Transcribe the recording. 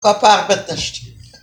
Copa arbeitet nicht